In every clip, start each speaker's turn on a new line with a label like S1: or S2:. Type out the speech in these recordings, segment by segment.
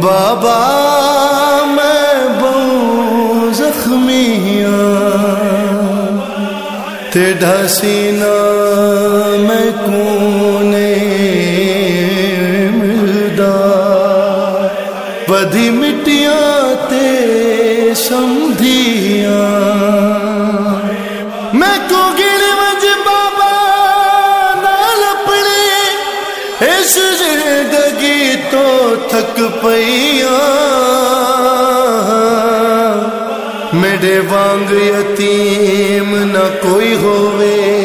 S1: بابا، میں بہو زخمیاں۔ تیڈا سینا میں کونے ملدا۔ بدی مٹیاں تے سمدھیاں۔ This is پیا میڈے وانگ یتیم نہ کوئی ہووے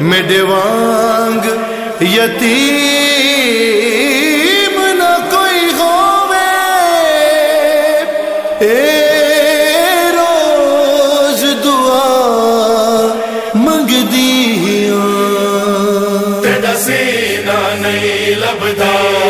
S1: میڈے وانگ یتیم نہ کوئی ہووے۔ اے روز دعا منگ دیاں۔ تیڈا سینہ نہیں لبدا۔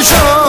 S1: خوش ہو۔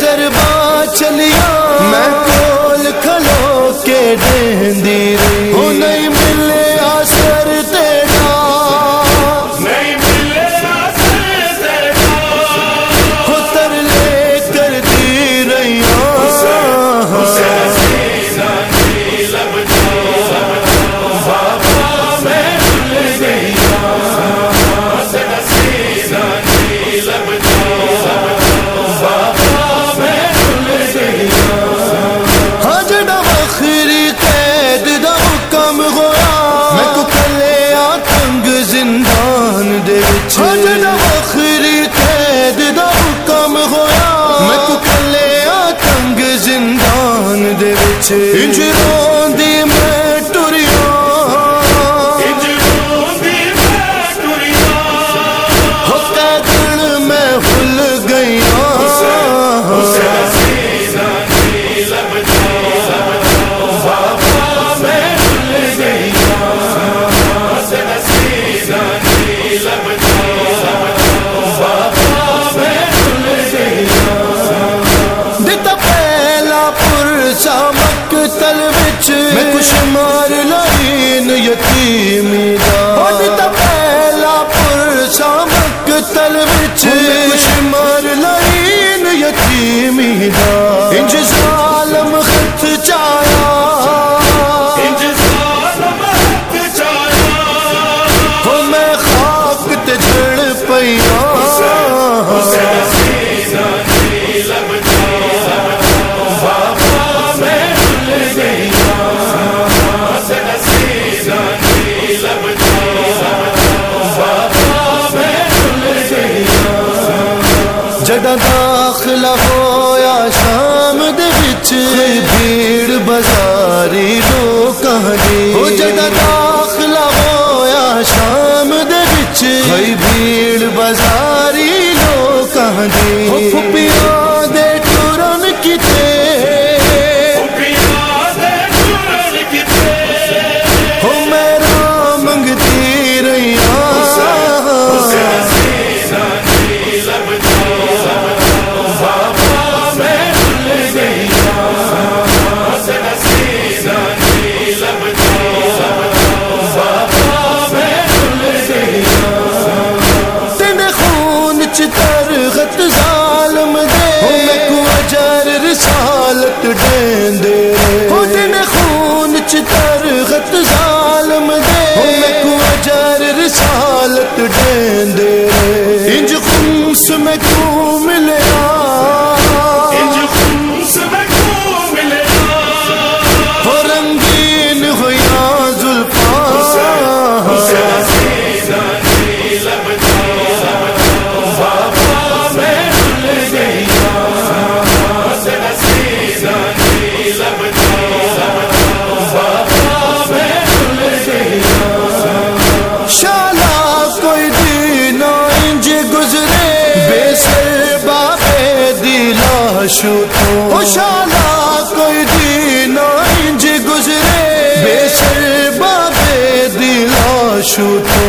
S1: دربار چلیا میں کول کھلو کے دیندی ن سا تل وچ میں کچھ مار لین یتیمی دا۔ ہن تا پہلا پرسا مقتل میں کچھ مار لین یتیمی دا۔ جدا داخل ہویا شام دے وچ بھیڑ بازاری لوک ہجی او جدا ہویا شام دے وچ بھیڑ شالا کوئی دینو گزرے بے بابے دلا شوت